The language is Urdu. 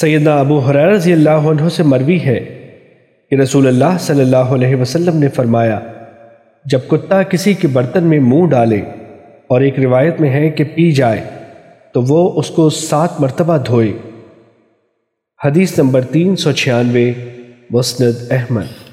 سیدنا ابو حریر رضی اللہ عنہ سے مروی ہے کہ رسول اللہ صلی اللہ علیہ وسلم نے فرمایا، جب کتا کسی کے برتن میں منہ ڈالے اور ایک روایت میں ہے کہ پی جائے، تو وہ اس کو سات مرتبہ دھوئے۔ حدیث نمبر تین سو چھیانوے، مسند احمد۔